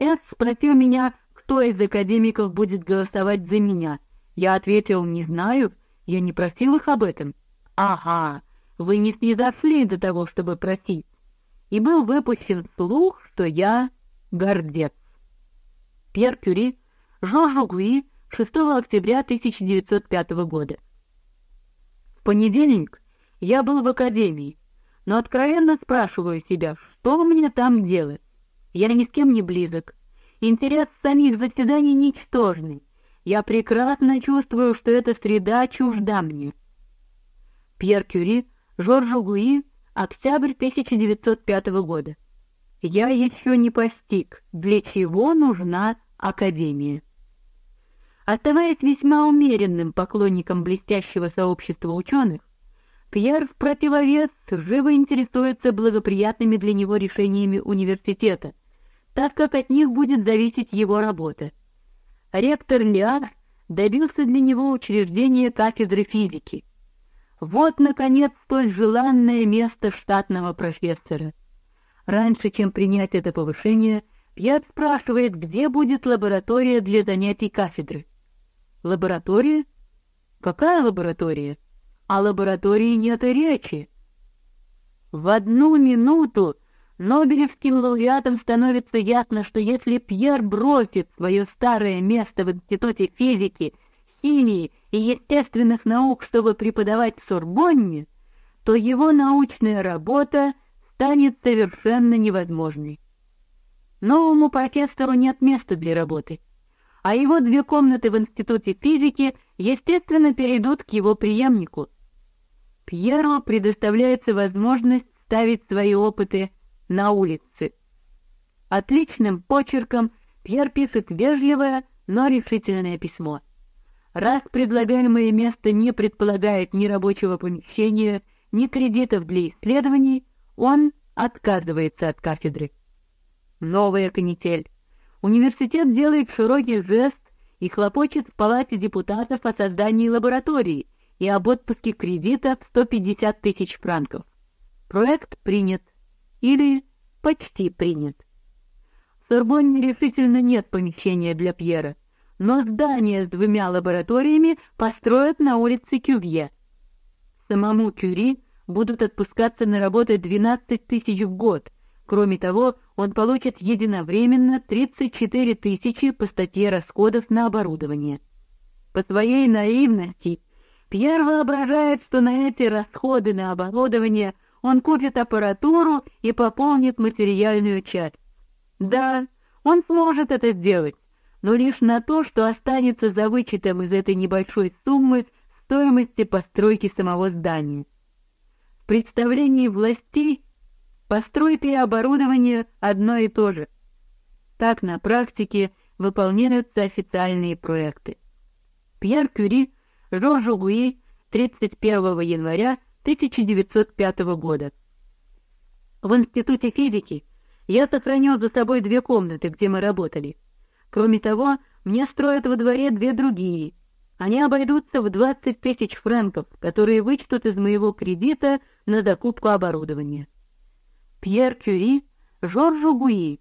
Эд спросил меня, кто из академиков будет голосовать за меня. Я ответил, не знаю, я не просил их об этом. Ага, вы не снизошли до того, чтобы просить. И был выпущен слух, что я гордец. Пьер Кюри, Жорж Гуи, 6 октября 1905 года. В понедельник я был в академии, но откровенно спрашиваю себя, что мне там делать. Я ни с кем не близок. Интерес самих заседаний ничтожный. Я прекрасно чувствую, что эта среда чужда мне. Пьер Кюри, Жорж Гуи, октябрь 1905 года. Я еще не постиг, для чего нужна академия. Оставаясь весьма умеренным поклонником блестящего сообщества ученых, Пьер в противовес живо интересуется благоприятными для него решениями университета, так как от них будет зависеть его работа. Ректор Лиар добился для него учреждения кафедры физики. Вот, наконец, столь желанное место штатного профессора. Раньше, чем принять это повышение, Пьер спрашивает, где будет лаборатория для занятий кафедры. Лаборатория? Какая лаборатория? О лаборатории нет и речи. В одну минуту Нобелевским лауреатам становится ясно, что если Пьер бросит свое старое место в Институте физики, химии и естественных наук, чтобы преподавать в Сорбонне, то его научная работа станет совершенно невозможной. Новому профессору нет места для работы а его две комнаты в Институте физики, естественно, перейдут к его преемнику. Пьеру предоставляется возможность ставить свои опыты на улице. Отличным почерком Пьер пишет вежливое, но решительное письмо. Раз предлагаемое место не предполагает ни рабочего помещения, ни кредитов для исследований, он отказывается от кафедры. Новая канитель. Университет делает широкий жест и хлопочет в палате депутатов о создании лаборатории и об отпуске кредита в 150 тысяч франков. Проект принят или почти принят. В Сорбонне решительно нет помещения для Пьера, но здание с двумя лабораториями построят на улице Кювье. Самому Кюри будут отпускаться на работу 12 тысяч в год. Кроме того, он получит единовременно 34 тысячи по статье расходов на оборудование. По своей наивности Пьер воображает, что на эти расходы на оборудование он купит аппаратуру и пополнит материальную часть. Да, он сможет это сделать, но лишь на то, что останется за вычетом из этой небольшой суммы стоимости постройки самого здания. В представлении властей Постройка и оборудование одно и то же. Так на практике выполняются официальные проекты. Пьер Кюри, Жорж Гуи, 31 января 1905 года. В Институте физики я сохранил за собой две комнаты, где мы работали. Кроме того, мне строят во дворе две другие. Они обойдутся в 20 тысяч франков, которые вычтут из моего кредита на закупку оборудования. Пьер Кюри Жоржу Гуи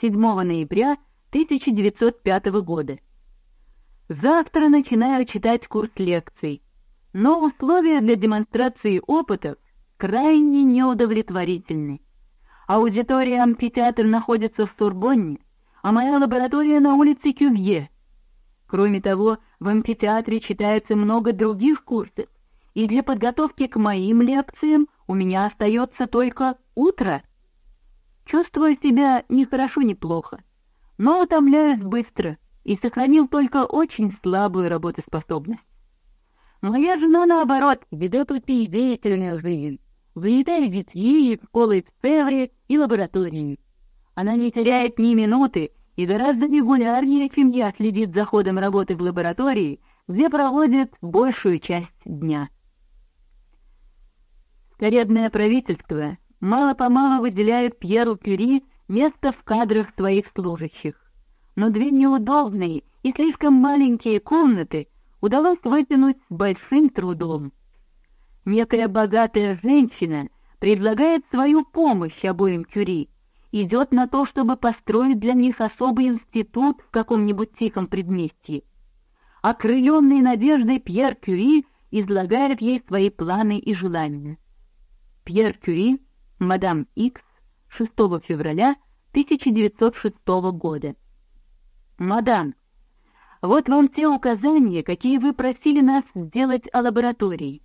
7 ноября 1905 года. Завтра начинаю читать курс лекций, но условия для демонстрации опытов крайне неудовлетворительны. Аудитория амфитеатр находится в Турбонне, а моя лаборатория на улице Кювье. Кроме того, в амфитеатре читается много других курсов, и для подготовки к моим лекциям у меня остается только утро. Чувствую себя ни хорошо, ни плохо, но утомляюсь быстро и сохранил только очень слабую работоспособность. Моя жена, наоборот, ведет очень деятельную жизнь. Выедает детей, школы в и лаборатории. Она не теряет ни минуты и гораздо регулярнее, чем я, следит за ходом работы в лаборатории, где проводит большую часть дня. Каребное правительство мало-помалу выделяет Пьеру Кюри место в кадрах своих служащих. Но две неудобные и слишком маленькие комнаты удалось вытянуть с большим трудом. Некая богатая женщина предлагает свою помощь обоим Кюри, идет на то, чтобы построить для них особый институт в каком-нибудь тихом предместье. Окрыленный надеждой Пьер Кюри излагает ей свои планы и желания. Пьер Кюри, мадам Икс, 6 февраля 1906 года. Мадам, вот вам те указания, какие вы просили нас сделать о лаборатории.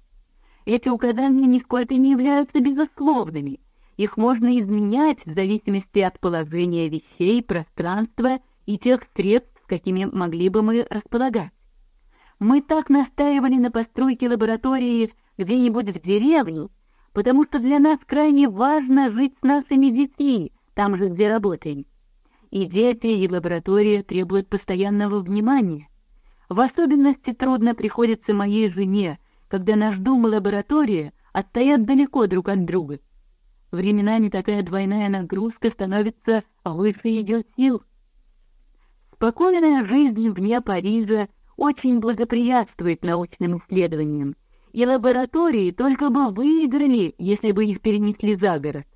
Эти указания нисколько не являются безусловными. Их можно изменять в зависимости от положения вещей, пространства и тех средств, какими могли бы мы располагать. Мы так настаивали на постройке лаборатории где-нибудь в деревне, потому что для нас крайне важно жить с нашими детьми, там же, где работаем. И дети, и лаборатория требуют постоянного внимания. В особенности трудно приходится моей жене, когда наш дом и лаборатория отстоят далеко друг от друга. Временами такая двойная нагрузка становится выше ее сил. Спокойная жизнь вне Парижа очень благоприятствует научным исследованиям, и лаборатории только бы выиграли, если бы их перенесли за город.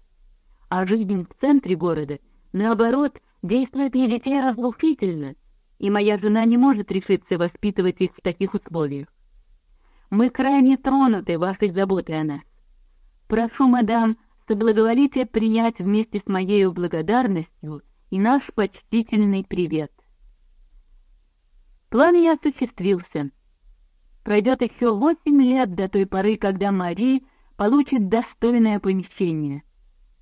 А жизнь в центре города, наоборот, действует на детей разрушительно, и моя жена не может решиться воспитывать их в таких условиях. Мы крайне тронуты вашей заботой о нас. Прошу, мадам, соблаговолите принять вместе с моей благодарностью и наш почтительный привет. План не осуществился. Пройдет еще восемь лет до той поры, когда Мари получит достойное помещение.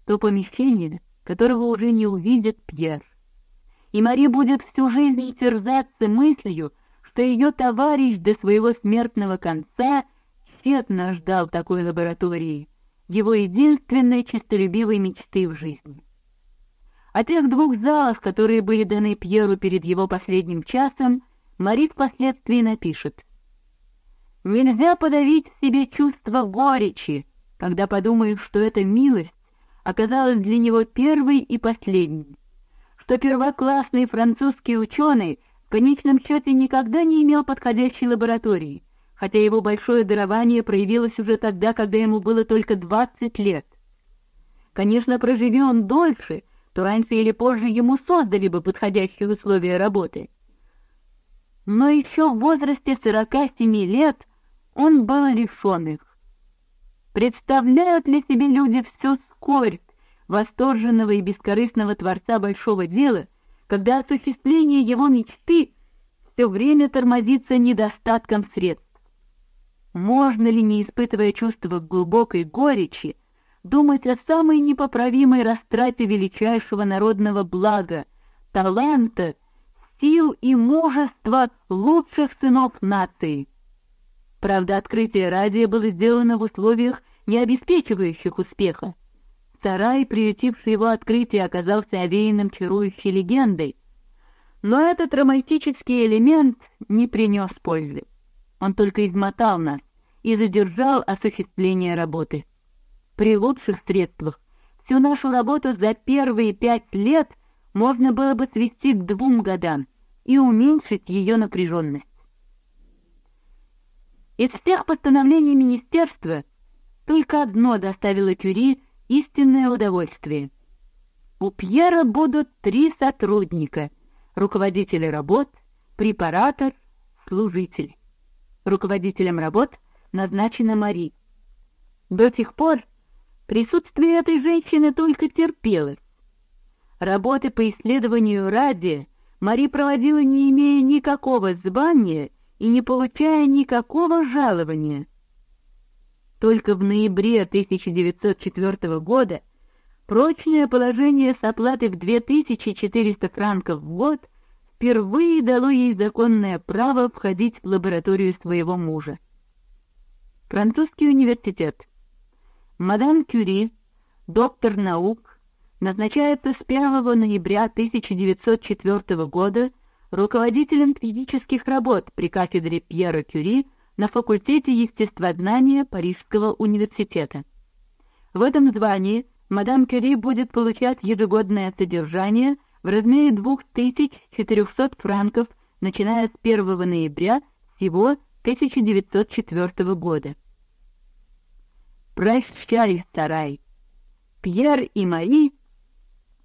То помещение, которого уже не увидит Пьер. И Мари будет всю жизнь терзаться мыслью, что ее товарищ до своего смертного конца тщетно ждал такой лаборатории, его единственной честолюбивой мечты в жизни. О тех двух залах, которые были даны Пьеру перед его последним часом, Мари впоследствии напишет. «Нельзя подавить в себе чувство горечи, когда подумаешь, что эта милость оказалась для него первой и последней, что первоклассный французский ученый — конечном счете никогда не имел подходящей лаборатории, хотя его большое дарование проявилось уже тогда, когда ему было только 20 лет. Конечно, проживи он дольше, то раньше или позже ему создали бы подходящие условия работы. Но еще в возрасте 47 лет он был лишен их. Представляют ли себе люди всю скорбь восторженного и бескорыстного творца большого дела, когда осуществление его мечты все время тормозится недостатком средств. Можно ли, не испытывая чувства глубокой горечи, думать о самой непоправимой растрате величайшего народного блага, таланта, сил и мужества лучших сынов нации? Правда, открытие радио было сделано в условиях, не обеспечивающих успеха. Сарай, приютивший его открытие, оказался овеянным чарующей легендой. Но этот романтический элемент не принес пользы. Он только измотал нас и задержал осуществление работы. При лучших средствах всю нашу работу за первые пять лет можно было бы свести к двум годам и уменьшить ее напряженность. Из всех постановлений министерства только одно доставило Кюри истинное удовольствие. У Пьера будут три сотрудника: руководитель работ, препаратор, служитель. Руководителем работ назначена Мари. До сих пор присутствие этой женщины только терпелось. Работы по исследованию радия Мари проводила не имея никакого звания и не получая никакого жалования. Только в ноябре 1904 года прочное положение с оплатой в 2400 франков в год впервые дало ей законное право входить в лабораторию своего мужа. Французский университет. Мадам Кюри, доктор наук, назначается с 1 ноября 1904 года руководителем физических работ при кафедре Пьера Кюри на факультете естествознания Парижского университета. В этом звании мадам Кюри будет получать ежегодное содержание в размере 2400 франков, начиная с 1 ноября всего 1904 года. Прощай, сарай. Пьер и Мари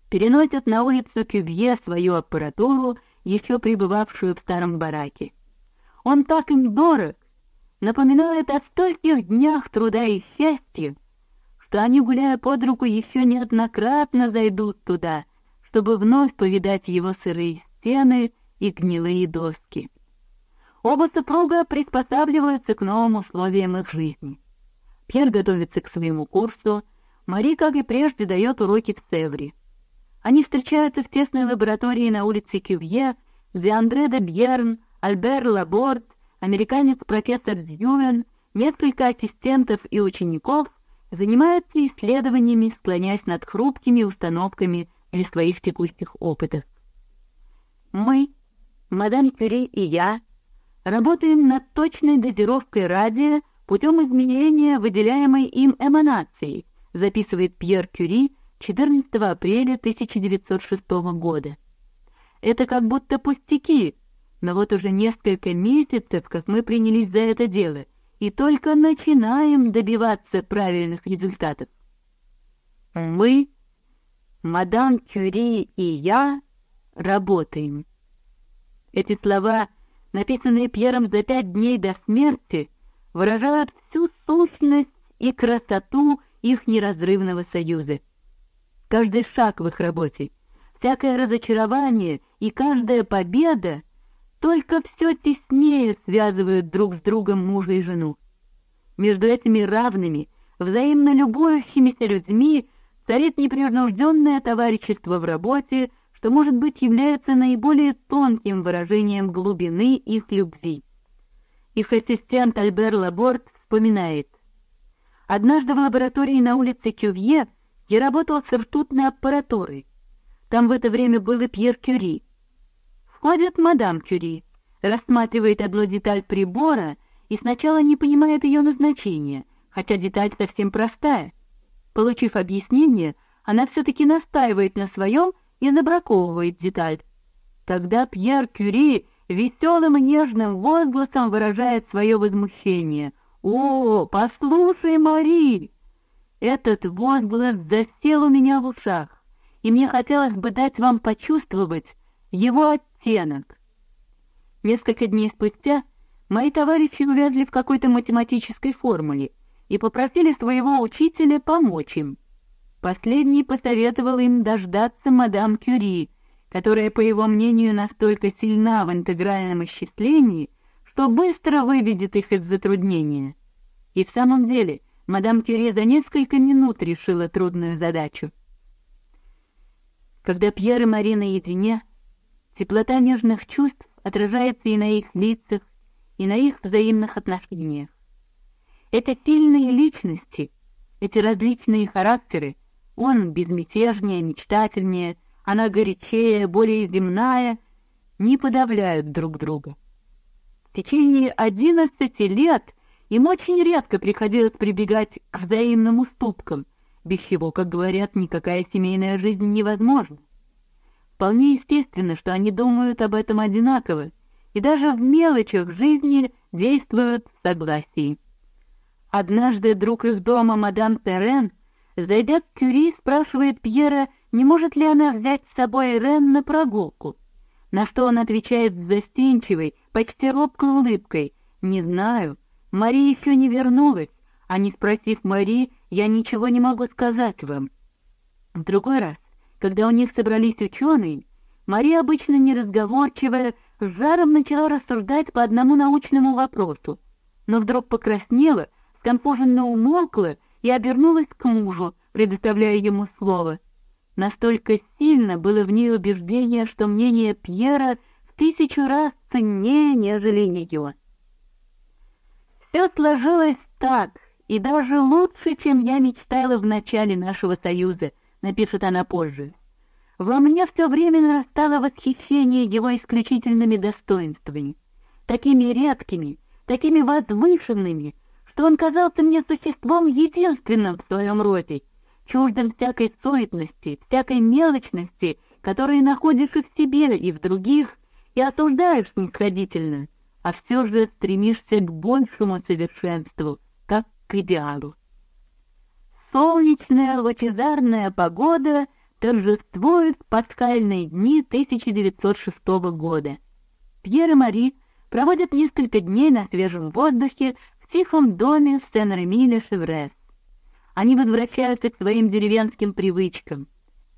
переносят на улицу Кюбье свою аппаратуру, еще пребывавшую в старом бараке. Он так им дорог, напоминает о стольких днях труда и счастья, что они, гуляя под руку, еще неоднократно зайдут туда, чтобы вновь повидать его сырые стены и гнилые доски. Оба супруга приспосабливаются к новым условиям их жизни. Пьер готовится к своему курсу, Мари, как и прежде, дает уроки в Севре. Они встречаются в тесной лаборатории на улице Кювье, где Андре де Бьерн, Альбер Лаборт, американец профессор Дьювен, несколько ассистентов и учеников занимаются исследованиями, склоняясь над хрупкими установками для своих текущих опытов. Мы, мадам Кюри и я, работаем над точной дозировкой радия путем изменения выделяемой им эманации, записывает Пьер Кюри 14 апреля 1906 года. Это как будто пустяки, но вот уже несколько месяцев, как мы принялись за это дело, и только начинаем добиваться правильных результатов. Мы, мадам Кюри и я, работаем. Эти слова, написанные Пьером за пять дней до смерти, выражают всю сущность и красоту их неразрывного союза каждый шаг в их работе, всякое разочарование и каждая победа только все теснее связывают друг с другом мужа и жену. Между этими равными, взаимно любующимися людьми царит непринужденное товарищество в работе, что, может быть, является наиболее тонким выражением глубины их любви. Их ассистент Альбер Лаборт вспоминает. Однажды в лаборатории на улице Кювье я работал с ртутной аппаратурой. Там в это время был и Пьер Кюри. Входит мадам Кюри, рассматривает одну деталь прибора и сначала не понимает ее назначения, хотя деталь совсем простая. Получив объяснение, она все-таки настаивает на своем и забраковывает деталь. Тогда Пьер Кюри веселым и нежным возгласом выражает свое возмущение. «О, послушай, Мари!» Этот возглас засел у меня в ушах, и мне хотелось бы дать вам почувствовать его оттенок. Несколько дней спустя мои товарищи увязли в какой-то математической формуле и попросили своего учителя помочь им. Последний посоветовал им дождаться мадам Кюри, которая, по его мнению, настолько сильна в интегральном исчислении, что быстро выведет их из затруднения. И в самом деле, мадам Кюре за несколько минут решила трудную задачу. Когда Пьер и Мари наедине, теплота нежных чувств отражается и на их лицах, и на их взаимных отношениях. Это сильные личности, эти различные характеры, он безмятежнее, мечтательнее, она горячее, более земная, не подавляют друг друга. В течение одиннадцати лет им очень редко приходилось прибегать к взаимным уступкам, без чего, как говорят, никакая семейная жизнь невозможна. Вполне естественно, что они думают об этом одинаково, и даже в мелочах жизни действуют в согласии. Однажды друг их дома, мадам Терен, зайдя к Кюри, спрашивает Пьера, не может ли она взять с собой Рен на прогулку, на что он отвечает с застенчивой, почти робкой улыбкой, «Не знаю, Мари еще не вернулась, а не спросив Мари, я ничего не могу сказать вам. В другой раз, когда у них собрались ученые, Мари, обычно неразговорчивая, с жаром начала рассуждать по одному научному вопросу, но вдруг покраснела, сконфуженно умолкла и обернулась к мужу, предоставляя ему слово. Настолько сильно было в ней убеждение, что мнение Пьера в тысячу раз ценнее, нежели ее. Все сложилось так, и даже лучше, чем я мечтала в начале нашего союза, напишет она позже. Во мне все время нарастало восхищение его исключительными достоинствами, такими редкими, такими возвышенными, что он казался мне существом единственным в своем роде, чуждым всякой суетности, всякой мелочности, которые находишь и в себе, и в других, и осуждаешь снисходительно — а все же стремишься к большему совершенству, как к идеалу. Солнечная лучезарная погода торжествуют пасхальные дни 1906 года. Пьер и Мари проводят несколько дней на свежем воздухе в тихом доме в Сен-Реми-Ле-Шеврес. Они возвращаются к своим деревенским привычкам.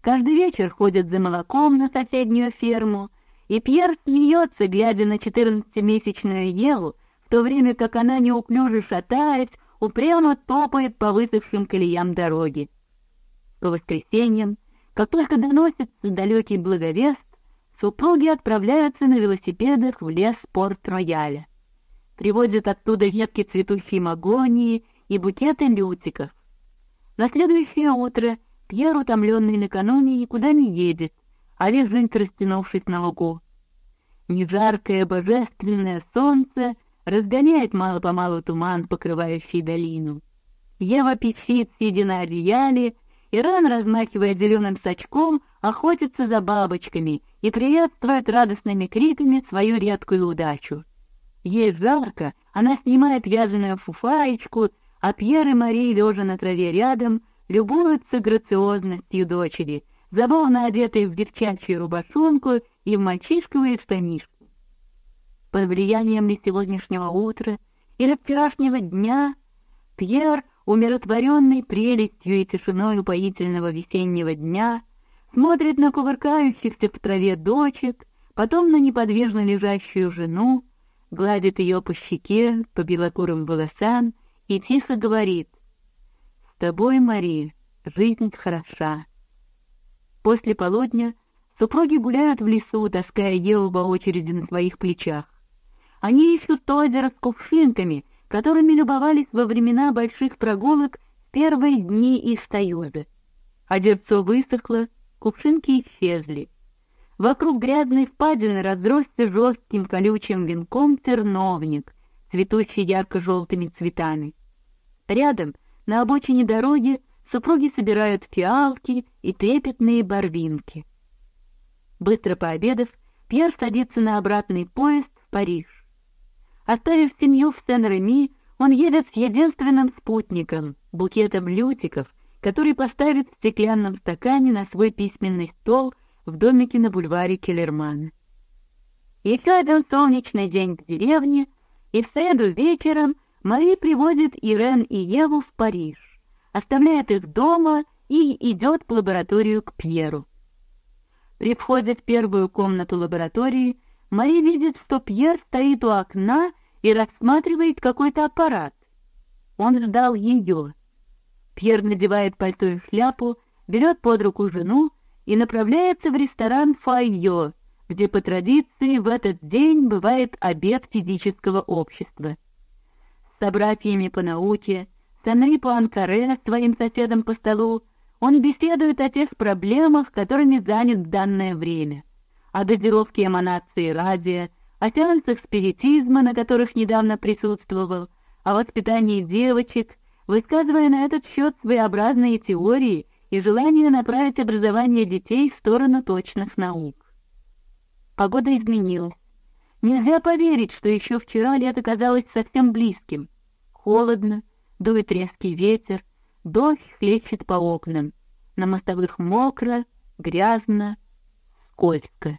Каждый вечер ходят за молоком на соседнюю ферму, и Пьер смеется, глядя на четырнадцатимесячную Еву, в то время как она неуклюже шатаясь, упрямо топает по высохшим колеям дороги. По воскресеньям, как только доносится далекий благовест, супруги отправляются на велосипедах в лес Порт-Рояля. Привозят оттуда ветки цветущей магонии и букеты лютиков. На следующее утро Пьер, утомленный накануне, никуда не едет, а лежит, растянувшись на лугу. Нежаркое божественное солнце разгоняет мало-помалу туман, покрывающий долину. Ева пищит, сидя на одеяле, Иран, размахивая зеленым сачком, охотится за бабочками и приветствует радостными криками свою редкую удачу. Ей жарко, она снимает вязаную фуфаечку, а Пьер и Мари, лежа на траве рядом, любуются грациозностью дочери, забавно одетой в девчачью рубашонку и в мальчишковые штанишки. Под влиянием ли сегодняшнего утра или вчерашнего дня Пьер умиротворенный прелестью и тишиной упоительного весеннего дня, смотрит на кувыркающихся в траве дочек, потом на неподвижно лежащую жену, гладит ее по щеке, по белокурым волосам и тихо говорит «С тобой, Мари, жизнь хороша». После полудня супруги гуляют в лесу, таская Еву по очереди на своих плечах. Они ищут озеро с кувшинками, которыми любовались во времена больших прогулок первые дни их союза. Озерцо высохло, кувшинки исчезли. Вокруг грязной впадины разросся жестким колючим венком терновник, цветущий ярко-желтыми цветами. Рядом, на обочине дороги, супруги собирают фиалки и трепетные барвинки. Быстро пообедав, Пьер садится на обратный поезд в Париж. Оставив семью в Сен-Реми, он едет с единственным спутником, букетом лютиков, который поставит в стеклянном стакане на свой письменный стол в домике на бульваре Келлерман. Еще один солнечный день в деревне, и в среду вечером Мари приводит Ирен и Еву в Париж, оставляет их дома и идет в лабораторию к Пьеру. При входе в первую комнату лаборатории Мари видит, что Пьер стоит у окна и рассматривает какой-то аппарат. Он ждал ее. Пьер надевает пальто и шляпу, берет под руку жену и направляется в ресторан «Файо», где по традиции в этот день бывает обед физического общества. С собратьями по науке, с Анри Пуанкаре, своим соседом по столу, он беседует о тех проблемах, которыми занят в данное время, о дозировке эманации радио, о сеансах спиритизма, на которых недавно присутствовал, о воспитании девочек, высказывая на этот счет своеобразные теории и желание направить образование детей в сторону точных наук. Погода изменилась. Нельзя поверить, что еще вчера лето казалось совсем близким. Холодно, дует резкий ветер, дождь хлещет по окнам. На мостовых мокро, грязно, скользко.